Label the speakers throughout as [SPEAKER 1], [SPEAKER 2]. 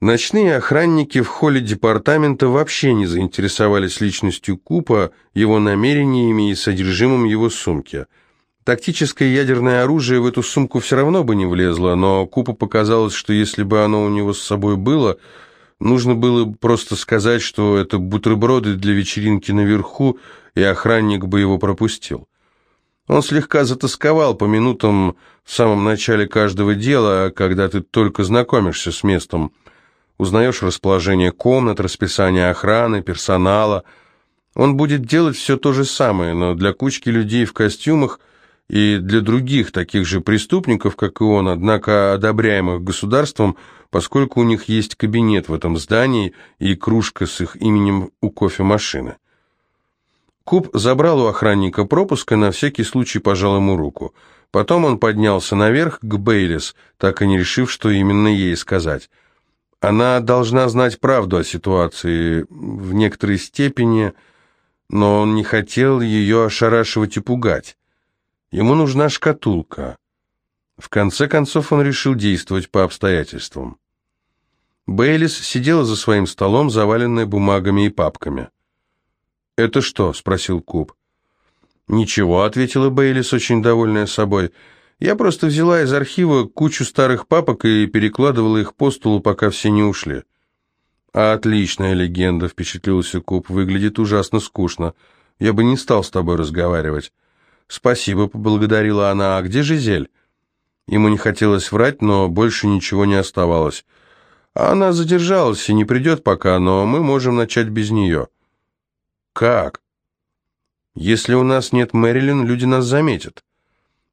[SPEAKER 1] Ночные охранники в холле департамента вообще не заинтересовались личностью Купа, его намерениями и содержимым его сумки. Тактическое ядерное оружие в эту сумку все равно бы не влезло, но Купу показалось, что если бы оно у него с собой было, нужно было просто сказать, что это бутерброды для вечеринки наверху, и охранник бы его пропустил. Он слегка затасковал по минутам в самом начале каждого дела, когда ты только знакомишься с местом – узнаешь расположение комнат, расписание охраны, персонала. Он будет делать все то же самое, но для кучки людей в костюмах и для других таких же преступников, как и он, однако одобряемых государством, поскольку у них есть кабинет в этом здании и кружка с их именем у кофемашины. Куб забрал у охранника пропуск и на всякий случай пожал ему руку. Потом он поднялся наверх к Бейлис, так и не решив, что именно ей сказать. Она должна знать правду о ситуации в некоторой степени, но он не хотел ее ошарашивать и пугать. Ему нужна шкатулка. В конце концов он решил действовать по обстоятельствам. Бейлис сидела за своим столом, заваленная бумагами и папками. «Это что?» — спросил Куб. «Ничего», — ответила Бейлис, очень довольная собой, — я просто взяла из архива кучу старых папок и перекладывала их по столу, пока все не ушли. «Отличная легенда», — впечатлился Куб. «Выглядит ужасно скучно. Я бы не стал с тобой разговаривать». «Спасибо», — поблагодарила она. «А где Жизель?» Ему не хотелось врать, но больше ничего не оставалось. «Она задержалась и не придет пока, но мы можем начать без нее». «Как?» «Если у нас нет Мэрилин, люди нас заметят».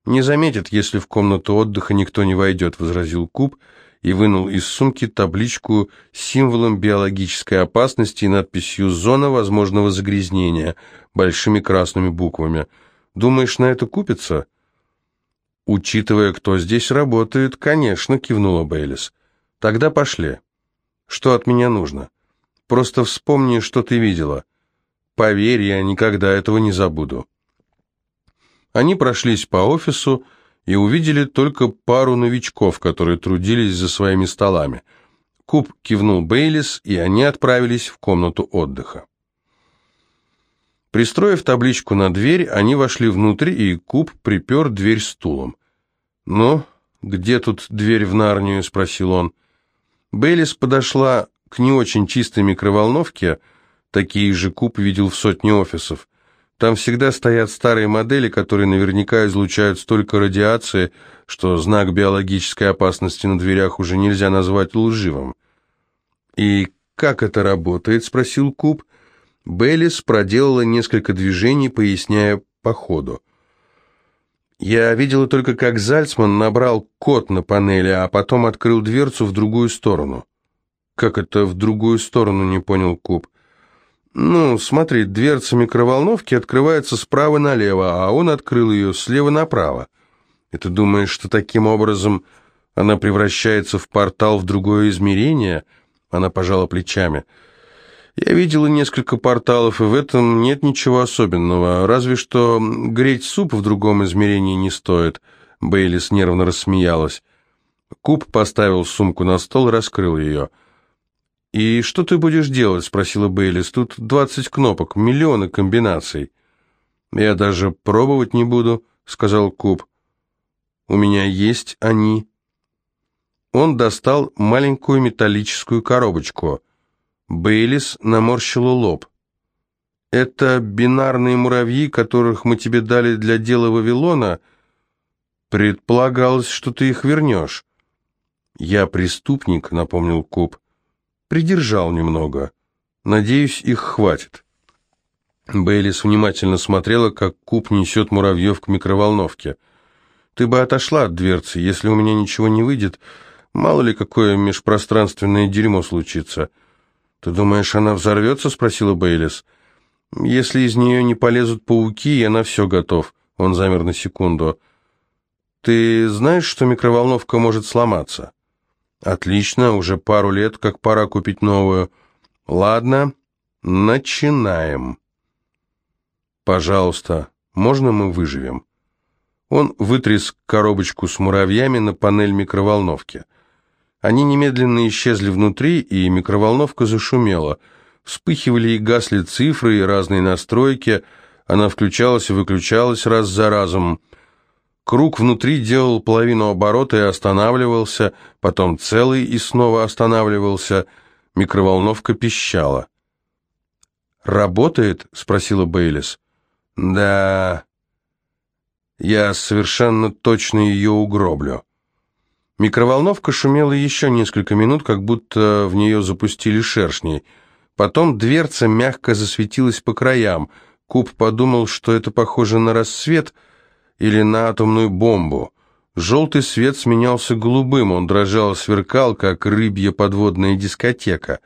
[SPEAKER 1] «Не заметит, если в комнату отдыха никто не войдет», — возразил Куб и вынул из сумки табличку с символом биологической опасности и надписью «Зона возможного загрязнения» большими красными буквами. «Думаешь, на это купится?» «Учитывая, кто здесь работает, конечно», — кивнула Бейлис. «Тогда пошли. Что от меня нужно? Просто вспомни, что ты видела. Поверь, я никогда этого не забуду». Они прошлись по офису и увидели только пару новичков, которые трудились за своими столами. Куб кивнул Бейлис, и они отправились в комнату отдыха. Пристроив табличку на дверь, они вошли внутрь, и Куб припер дверь стулом. «Ну, где тут дверь в Нарнию?» – спросил он. Бейлис подошла к не очень чистой микроволновке, такие же Куб видел в сотне офисов. Там всегда стоят старые модели, которые наверняка излучают столько радиации, что знак биологической опасности на дверях уже нельзя назвать лживым. «И как это работает?» – спросил Куб. Беллис проделала несколько движений, поясняя по ходу. «Я видела только, как Зальцман набрал код на панели, а потом открыл дверцу в другую сторону». «Как это в другую сторону?» – не понял Куб. «Ну, смотри, дверца микроволновки открывается справа налево, а он открыл ее слева направо. И ты думаешь, что таким образом она превращается в портал в другое измерение?» Она пожала плечами. «Я видела несколько порталов, и в этом нет ничего особенного, разве что греть суп в другом измерении не стоит». Бейлис нервно рассмеялась. Куб поставил сумку на стол и раскрыл ее. «И что ты будешь делать?» — спросила Бейлис. «Тут двадцать кнопок, миллионы комбинаций». «Я даже пробовать не буду», — сказал Куб. «У меня есть они». Он достал маленькую металлическую коробочку. Бейлис наморщила лоб. «Это бинарные муравьи, которых мы тебе дали для дела Вавилона?» «Предполагалось, что ты их вернешь». «Я преступник», — напомнил Куб. Придержал немного. Надеюсь, их хватит. Бейлис внимательно смотрела, как куб несет муравьев к микроволновке. «Ты бы отошла от дверцы, если у меня ничего не выйдет. Мало ли, какое межпространственное дерьмо случится». «Ты думаешь, она взорвется?» — спросила Бейлис. «Если из нее не полезут пауки, я на все готов». Он замер на секунду. «Ты знаешь, что микроволновка может сломаться?» Отлично, уже пару лет, как пора купить новую. Ладно, начинаем. Пожалуйста, можно мы выживем? Он вытряс коробочку с муравьями на панель микроволновки. Они немедленно исчезли внутри, и микроволновка зашумела. Вспыхивали и гасли цифры и разные настройки. Она включалась и выключалась раз за разом. Круг внутри делал половину оборота и останавливался, потом целый и снова останавливался. Микроволновка пищала. «Работает?» — спросила Бейлис. «Да...» «Я совершенно точно ее угроблю». Микроволновка шумела еще несколько минут, как будто в нее запустили шершней. Потом дверца мягко засветилась по краям. Куб подумал, что это похоже на рассвет или на атомную бомбу. Желтый свет сменялся голубым, он дрожал и сверкал, как рыбья подводная дискотека.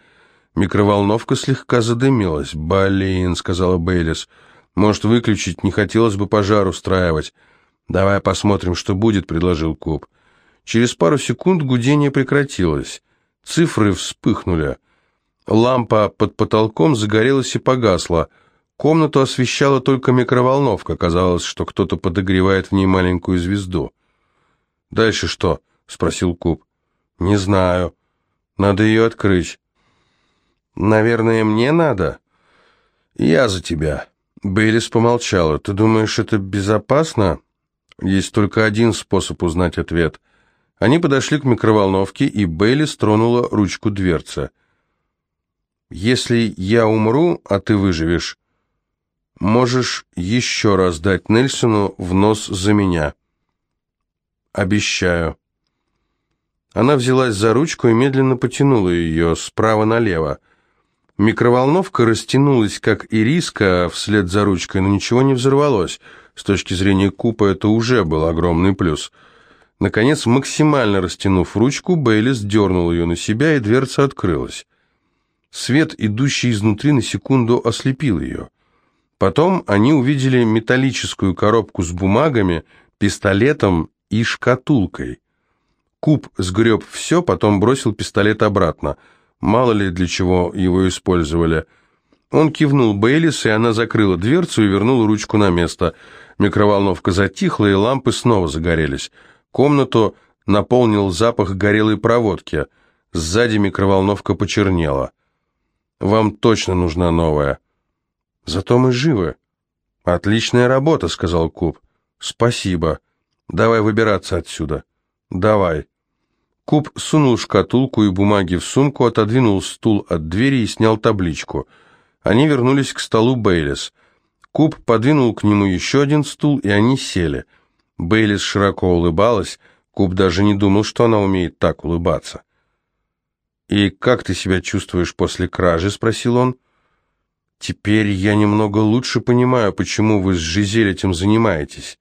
[SPEAKER 1] Микроволновка слегка задымилась. «Блин», — сказала Бейлис, — «может, выключить, не хотелось бы пожар устраивать». «Давай посмотрим, что будет», — предложил Куб. Через пару секунд гудение прекратилось. Цифры вспыхнули. Лампа под потолком загорелась и погасла. Комнату освещала только микроволновка. Казалось, что кто-то подогревает в ней маленькую звезду. «Дальше что?» — спросил Куб. «Не знаю. Надо ее открыть». «Наверное, мне надо?» «Я за тебя». Бейлис помолчала. «Ты думаешь, это безопасно?» «Есть только один способ узнать ответ. Они подошли к микроволновке, и Бейли стронула ручку дверцы. «Если я умру, а ты выживешь, можешь еще раз дать Нельсону в нос за меня». «Обещаю». Она взялась за ручку и медленно потянула ее справа налево. Микроволновка растянулась, как ириска, вслед за ручкой, но ничего не взорвалось. С точки зрения Купа это уже был огромный плюс – Наконец, максимально растянув ручку, Бейлис дернул ее на себя, и дверца открылась. Свет, идущий изнутри, на секунду ослепил ее. Потом они увидели металлическую коробку с бумагами, пистолетом и шкатулкой. Куб сгреб все, потом бросил пистолет обратно. Мало ли для чего его использовали. Он кивнул Бейлис, и она закрыла дверцу и вернула ручку на место. Микроволновка затихла, и лампы снова загорелись. Комнату наполнил запах горелой проводки. Сзади микроволновка почернела. «Вам точно нужна новая». «Зато мы живы». «Отличная работа», — сказал Куб. «Спасибо. Давай выбираться отсюда». «Давай». Куб сунул шкатулку и бумаги в сумку, отодвинул стул от двери и снял табличку. Они вернулись к столу Бейлис. Куб подвинул к нему еще один стул, и они сели — Бейлис широко улыбалась, Куб даже не думал, что она умеет так улыбаться. «И как ты себя чувствуешь после кражи?» — спросил он. «Теперь я немного лучше понимаю, почему вы с Жизель этим занимаетесь.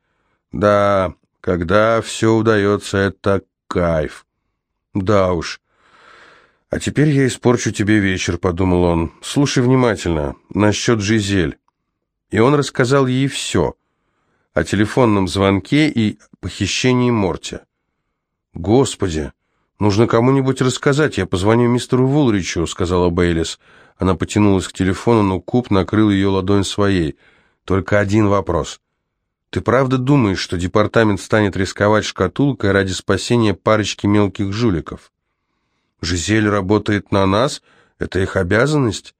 [SPEAKER 1] Да, когда все удается, это кайф. Да уж. А теперь я испорчу тебе вечер», — подумал он. «Слушай внимательно, насчет Жизель». И он рассказал ей все — о телефонном звонке и похищении Морти. «Господи, нужно кому-нибудь рассказать, я позвоню мистеру Вулричу», — сказала Бейлис. Она потянулась к телефону, но Куб накрыл ее ладонь своей. «Только один вопрос. Ты правда думаешь, что департамент станет рисковать шкатулкой ради спасения парочки мелких жуликов? Жизель работает на нас, это их обязанность.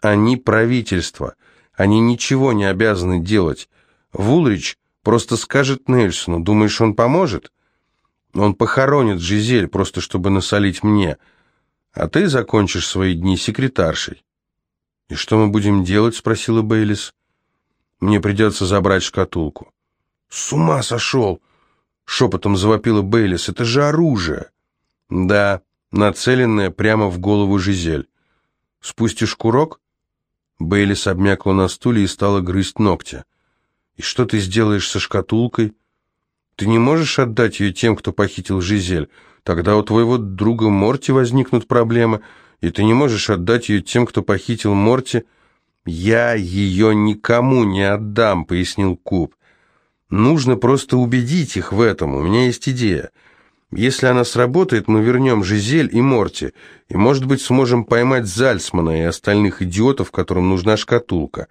[SPEAKER 1] Они правительство, они ничего не обязаны делать». Вулрич просто скажет Нельсону, думаешь, он поможет? Он похоронит Жизель, просто чтобы насолить мне, а ты закончишь свои дни секретаршей. «И что мы будем делать?» — спросила Бейлис. «Мне придется забрать шкатулку». «С ума сошел!» — шепотом завопила Бейлис. «Это же оружие!» «Да, нацеленное прямо в голову Жизель. Спустишь курок?» Бейлис обмякла на стуле и стала грызть ногти. И что ты сделаешь со шкатулкой? Ты не можешь отдать ее тем, кто похитил Жизель. Тогда у твоего друга Морти возникнут проблемы, и ты не можешь отдать ее тем, кто похитил Морти. Я ее никому не отдам, пояснил Куб. Нужно просто убедить их в этом. У меня есть идея. Если она сработает, мы вернем Жизель и Морти, и, может быть, сможем поймать Зальцмана и остальных идиотов, которым нужна шкатулка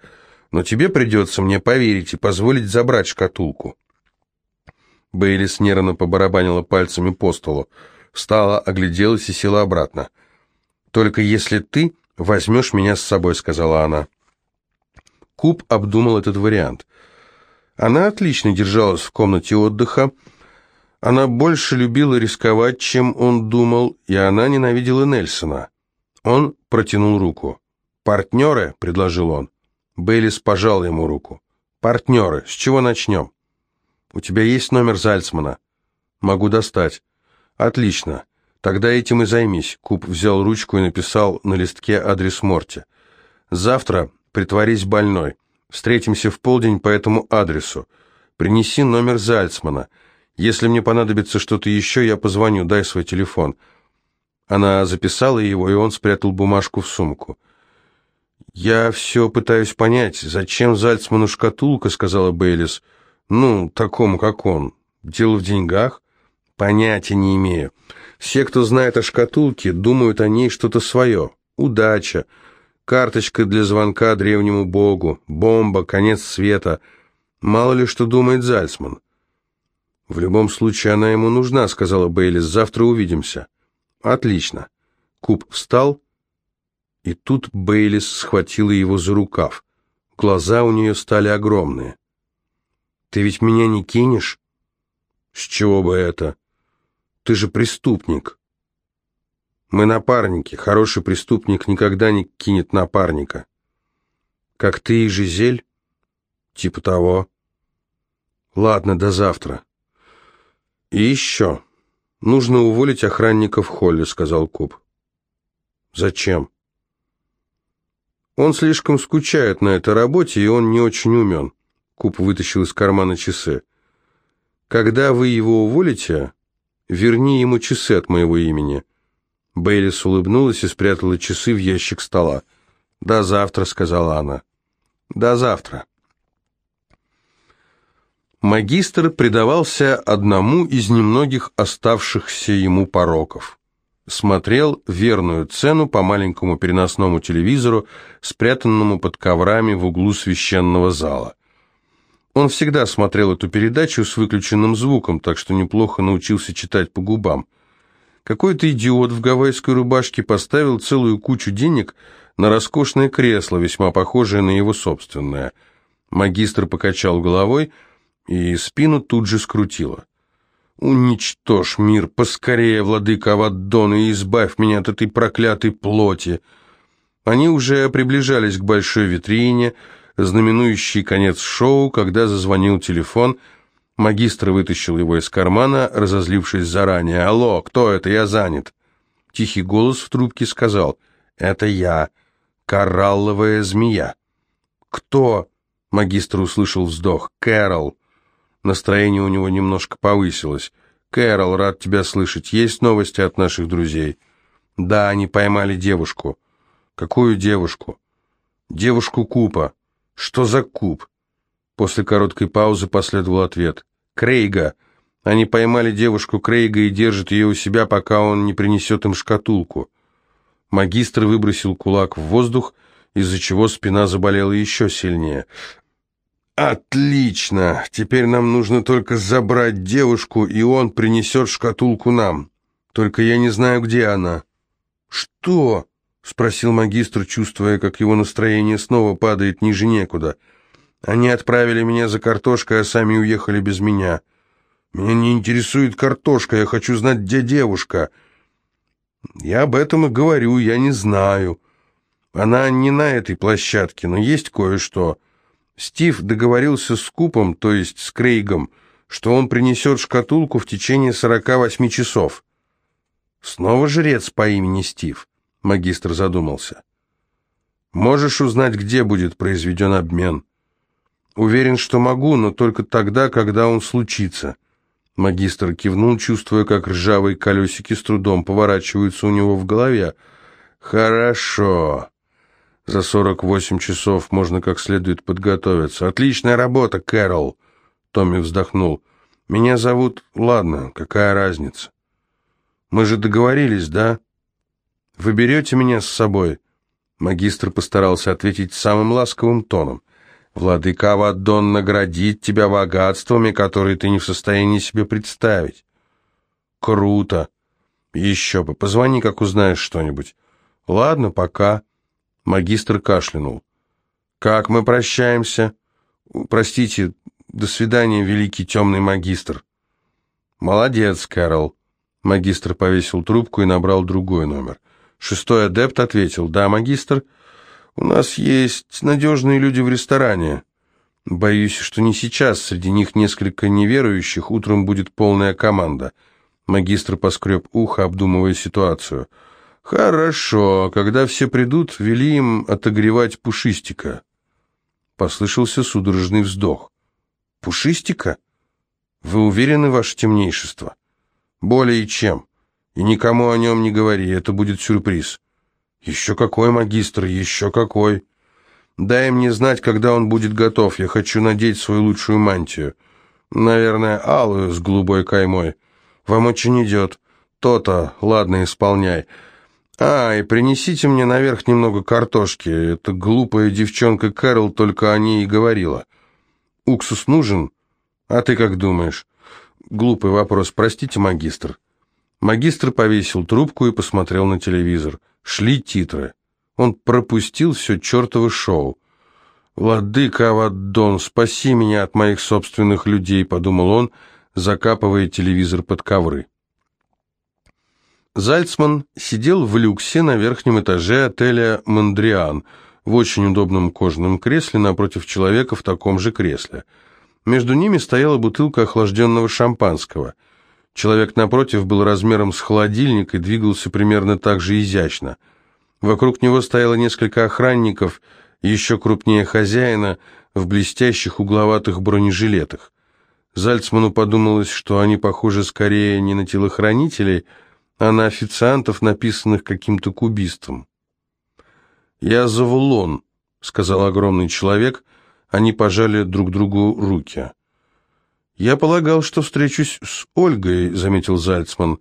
[SPEAKER 1] но тебе придется мне поверить и позволить забрать шкатулку». Бейлис нервно побарабанила пальцами по столу. Встала, огляделась и села обратно. «Только если ты возьмешь меня с собой», — сказала она. Куб обдумал этот вариант. Она отлично держалась в комнате отдыха, она больше любила рисковать, чем он думал, и она ненавидела Нельсона. Он протянул руку. «Партнеры?» — предложил он. Бейлис пожал ему руку. «Партнеры. С чего начнем?» «У тебя есть номер Зальцмана?» «Могу достать». «Отлично. Тогда этим и займись». Куб взял ручку и написал на листке адрес Морти. «Завтра притворись больной. Встретимся в полдень по этому адресу. Принеси номер Зальцмана. Если мне понадобится что-то еще, я позвоню, дай свой телефон». Она записала его, и он спрятал бумажку в сумку. «Я все пытаюсь понять, зачем Зальцману шкатулка?» — сказала Бейлис. «Ну, такому, как он. Дело в деньгах?» «Понятия не имею. Все, кто знает о шкатулке, думают о ней что-то свое. Удача, карточка для звонка древнему богу, бомба, конец света. Мало ли что думает Зальцман». «В любом случае она ему нужна», — сказала Бейлис. «Завтра увидимся». «Отлично». Куб встал, и тут Бейлис схватила его за рукав. Глаза у нее стали огромные. «Ты ведь меня не кинешь?» «С чего бы это? Ты же преступник». «Мы напарники. Хороший преступник никогда не кинет напарника». «Как ты и Жизель?» «Типа того». «Ладно, до завтра». «И еще. Нужно уволить охранника в холле», — сказал Куб. «Зачем?» «Он слишком скучает на этой работе, и он не очень умен». Куб вытащил из кармана часы. «Когда вы его уволите, верни ему часы от моего имени». Бейлис улыбнулась и спрятала часы в ящик стола. «До завтра», — сказала она. «До завтра». Магистр предавался одному из немногих оставшихся ему пороков. Смотрел верную цену по маленькому переносному телевизору, спрятанному под коврами в углу священного зала. Он всегда смотрел эту передачу с выключенным звуком, так что неплохо научился читать по губам. Какой-то идиот в гавайской рубашке поставил целую кучу денег на роскошное кресло, весьма похожее на его собственное. Магистр покачал головой, и спину тут же скрутило. «Уничтожь мир поскорее, владыка Аваддон, и избавь меня от этой проклятой плоти!» Они уже приближались к большой витрине, знаменующей конец шоу, когда зазвонил телефон. Магистр вытащил его из кармана, разозлившись заранее. «Алло, кто это? Я занят!» Тихий голос в трубке сказал. «Это я, коралловая змея». «Кто?» — магистр услышал вздох. «Кэрол». Настроение у него немножко повысилось. «Кэрол, рад тебя слышать. Есть новости от наших друзей?» «Да, они поймали девушку». «Какую девушку?» «Девушку Купа». «Что за Куп?» После короткой паузы последовал ответ. «Крейга. Они поймали девушку Крейга и держат ее у себя, пока он не принесет им шкатулку». Магистр выбросил кулак в воздух, из-за чего спина заболела еще сильнее. «Отлично! Теперь нам нужно только забрать девушку, и он принесет шкатулку нам. Только я не знаю, где она». «Что?» — спросил магистр, чувствуя, как его настроение снова падает ниже некуда. «Они отправили меня за картошкой, а сами уехали без меня. Меня не интересует картошка, я хочу знать, где девушка». «Я об этом и говорю, я не знаю. Она не на этой площадке, но есть кое-что». Стив договорился с Купом, то есть с Крейгом, что он принесет шкатулку в течение 48 часов. Снова жрец по имени Стив, магистр задумался. Можешь узнать, где будет произведен обмен? Уверен, что могу, но только тогда, когда он случится. Магистр кивнул, чувствуя, как ржавые колесики с трудом поворачиваются у него в голове. «Хорошо. За 48 часов можно как следует подготовиться. Отличная работа, Кэрол. Томми вздохнул. Меня зовут... Ладно, какая разница? Мы же договорились, да? Вы берете меня с собой? Магистр постарался ответить самым ласковым тоном. Владыка Авадон наградит тебя богатствами, которые ты не в состоянии себе представить. Круто. Еще бы, позвони, как узнаешь что-нибудь. Ладно, пока. Магистр кашлянул. Как мы прощаемся? Простите, до свидания, великий темный магистр. Молодец, Кэрол. Магистр повесил трубку и набрал другой номер. Шестой адепт ответил. Да, магистр, у нас есть надежные люди в ресторане. Боюсь, что не сейчас. Среди них несколько неверующих. Утром будет полная команда. Магистр поскреб ухо, обдумывая ситуацию. «Хорошо. Когда все придут, вели им отогревать пушистика». Послышался судорожный вздох. «Пушистика? Вы уверены, ваше темнейшество?» «Более чем. И никому о нем не говори, это будет сюрприз». «Еще какой, магистр, еще какой!» «Дай мне знать, когда он будет готов. Я хочу надеть свою лучшую мантию. Наверное, алую с голубой каймой. Вам очень идет. То-то, ладно, исполняй. А, и принесите мне наверх немного картошки. Эта глупая девчонка Кэрол только о ней и говорила. Уксус нужен? А ты как думаешь? Глупый вопрос, простите, магистр. Магистр повесил трубку и посмотрел на телевизор. Шли титры. Он пропустил все чертово шоу. «Владыка Аваддон, спаси меня от моих собственных людей», — подумал он, закапывая телевизор под ковры. Зальцман сидел в люксе на верхнем этаже отеля «Мондриан» в очень удобном кожаном кресле напротив человека в таком же кресле. Между ними стояла бутылка охлажденного шампанского. Человек напротив был размером с холодильник и двигался примерно так же изящно. Вокруг него стояло несколько охранников, еще крупнее хозяина, в блестящих угловатых бронежилетах. Зальцману подумалось, что они похожи скорее не на телохранителей, а на официантов, написанных каким-то кубистом. «Я Завулон», — сказал огромный человек, они пожали друг другу руки. «Я полагал, что встречусь с Ольгой», — заметил Зальцман.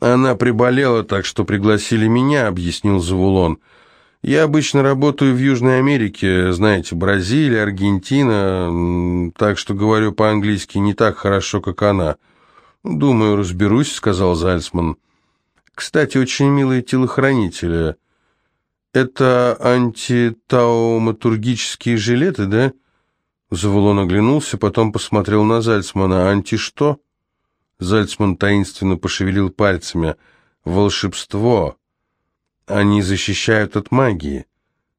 [SPEAKER 1] «Она приболела, так что пригласили меня», — объяснил Завулон. «Я обычно работаю в Южной Америке, знаете, Бразилия, Аргентина, так что говорю по-английски не так хорошо, как она». «Думаю, разберусь», — сказал Зальцман. Кстати, очень милые телохранители. Это антитауматургические жилеты, да? Завулон оглянулся, потом посмотрел на Зальцмана. Анти что? Зальцман таинственно пошевелил пальцами. Волшебство. Они защищают от магии.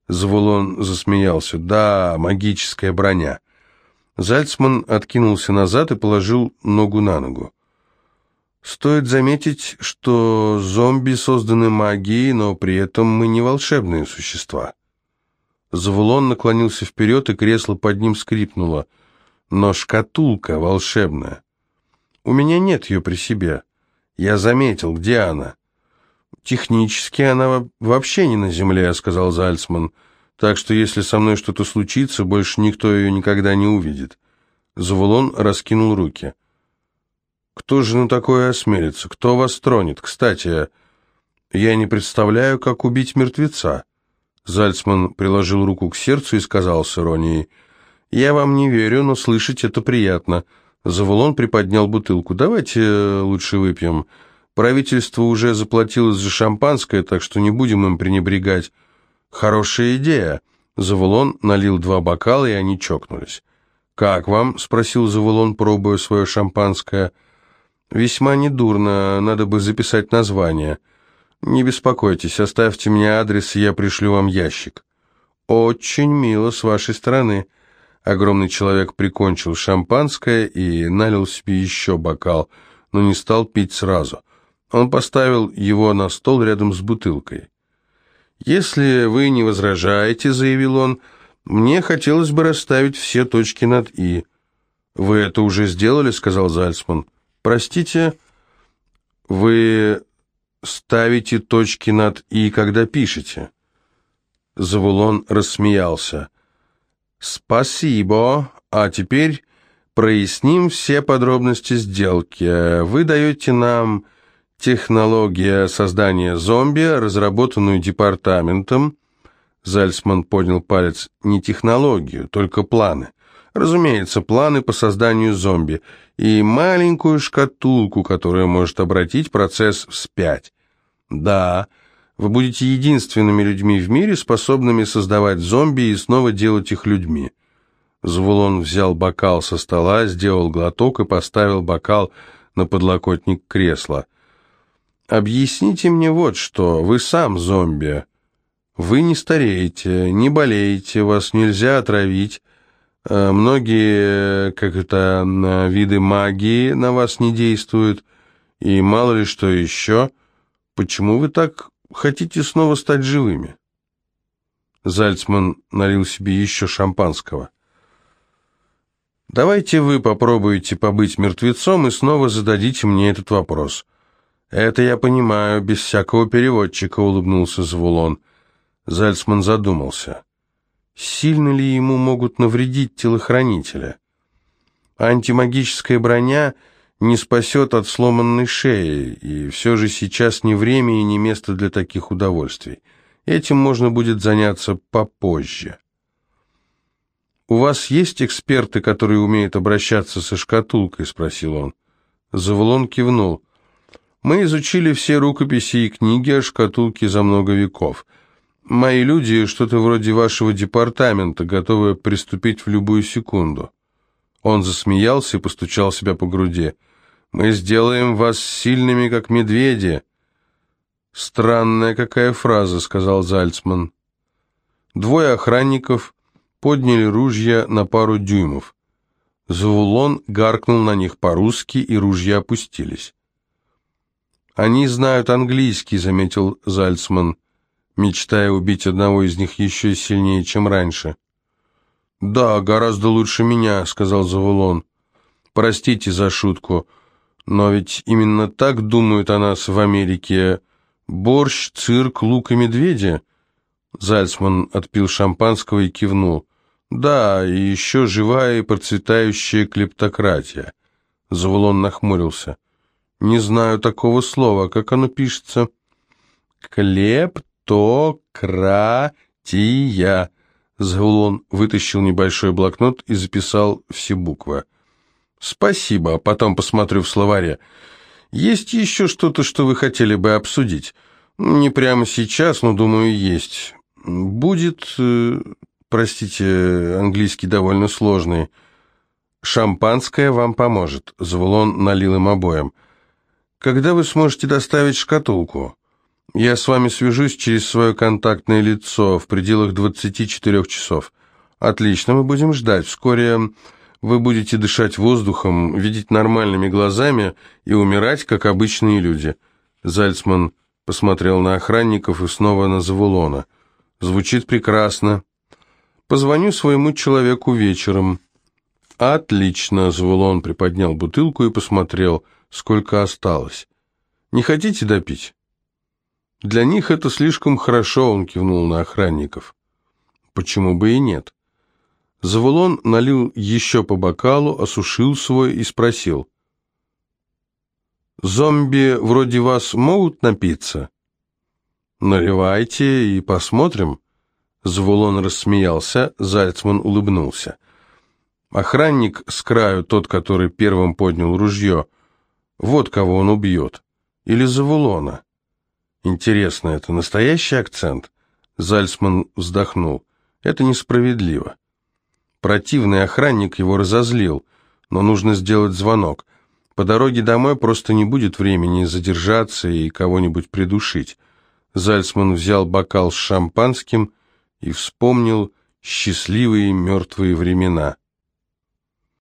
[SPEAKER 1] Завулон засмеялся. Да, магическая броня. Зальцман откинулся назад и положил ногу на ногу. Стоит заметить, что зомби созданы магией, но при этом мы не волшебные существа. Завулон наклонился вперед, и кресло под ним скрипнуло. Но шкатулка волшебная. У меня нет ее при себе. Я заметил, где она. Технически она вообще не на земле, сказал Зальцман. Так что если со мной что-то случится, больше никто ее никогда не увидит. Завулон раскинул руки. Кто же на такое осмелится? Кто вас тронет? Кстати, я не представляю, как убить мертвеца. Зальцман приложил руку к сердцу и сказал с иронией, «Я вам не верю, но слышать это приятно». Завулон приподнял бутылку. «Давайте лучше выпьем. Правительство уже заплатило за шампанское, так что не будем им пренебрегать». «Хорошая идея». Завулон налил два бокала, и они чокнулись. «Как вам?» — спросил Завулон, пробуя свое. «Шампанское». «Весьма недурно, надо бы записать название. Не беспокойтесь, оставьте мне адрес, и я пришлю вам ящик». «Очень мило с вашей стороны». Огромный человек прикончил шампанское и налил себе еще бокал, но не стал пить сразу. Он поставил его на стол рядом с бутылкой. «Если вы не возражаете», — заявил он, — «мне хотелось бы расставить все точки над «и». «Вы это уже сделали?» — сказал Зальцман. Простите, вы ставите точки над «и», когда пишете?» Завулон рассмеялся. «Спасибо. А теперь проясним все подробности сделки. Вы даете нам технология создания зомби, разработанную департаментом». Зальцман поднял палец. «Не технологию, только планы. Разумеется, планы по созданию зомби и маленькую шкатулку, которая может обратить процесс вспять. Да, вы будете единственными людьми в мире, способными создавать зомби и снова делать их людьми. Звулон взял бокал со стола, сделал глоток и поставил бокал на подлокотник кресла. «Объясните мне вот что, вы сам зомби. Вы не стареете, не болеете, вас нельзя отравить. Э, многие, как это, виды магии на вас не действуют, и мало ли что еще. Почему вы так хотите снова стать живыми?» Зальцман налил себе еще шампанского. Давайте вы попробуете побыть мертвецом и снова зададите мне этот вопрос. Это я понимаю, без всякого переводчика, улыбнулся Звулон. Зальцман задумался. Сильно ли ему могут навредить телохранителя? Антимагическая броня не спасет от сломанной шеи, и все же сейчас не время и не место для таких удовольствий. Этим можно будет заняться попозже. «У вас есть эксперты, которые умеют обращаться со шкатулкой?» – спросил он. Завулон кивнул. «Мы изучили все рукописи и книги о шкатулке за много веков. Мои люди, что-то вроде вашего департамента, готовы приступить в любую секунду». Он засмеялся и постучал себя по груди. «Мы сделаем вас сильными, как медведи». «Странная какая фраза», — сказал Зальцман. Двое охранников подняли ружья на пару дюймов. Завулон гаркнул на них по-русски, и ружья опустились. «Они знают английский», — заметил Зальцман, мечтая убить одного из них еще сильнее, чем раньше. «Да, гораздо лучше меня», — сказал Завулон. «Простите за шутку, но ведь именно так думают о нас в Америке. Борщ, цирк, лук и медведи». Зальцман отпил шампанского и кивнул. «Да, и еще живая и процветающая клептократия». Завулон нахмурился. «Не знаю такого слова. Как оно пишется?» «Клептократия». Завулон вытащил небольшой блокнот и записал все буквы. «Спасибо, а потом посмотрю в словаре. Есть еще что-то, что вы хотели бы обсудить?» «Не прямо сейчас, но, думаю, есть. Будет, э, простите, английский довольно сложный. Шампанское вам поможет. Завулон налил им обоим. Когда вы сможете доставить шкатулку? Я с вами свяжусь через свое контактное лицо в пределах 24 часов. Отлично, мы будем ждать. Вскоре вы будете дышать воздухом, видеть нормальными глазами и умирать, как обычные люди. Зальцман посмотрел на охранников и снова на Завулона. Звучит прекрасно. Позвоню своему человеку вечером. Отлично, Звулон приподнял бутылку и посмотрел, сколько осталось. Не хотите допить? Для них это слишком хорошо, он кивнул на охранников. Почему бы и нет? Завулон налил еще по бокалу, осушил свой и спросил. «Зомби вроде вас могут напиться?» «Наливайте и посмотрим». Звулон рассмеялся, Зальцман улыбнулся. Охранник с краю, тот, который первым поднял ружье, вот кого он убьет. Или Завулона. Интересно, это настоящий акцент? Зальцман вздохнул. Это несправедливо. Противный охранник его разозлил, но нужно сделать звонок. По дороге домой просто не будет времени задержаться и кого-нибудь придушить. Зальцман взял бокал с шампанским и вспомнил счастливые мертвые времена –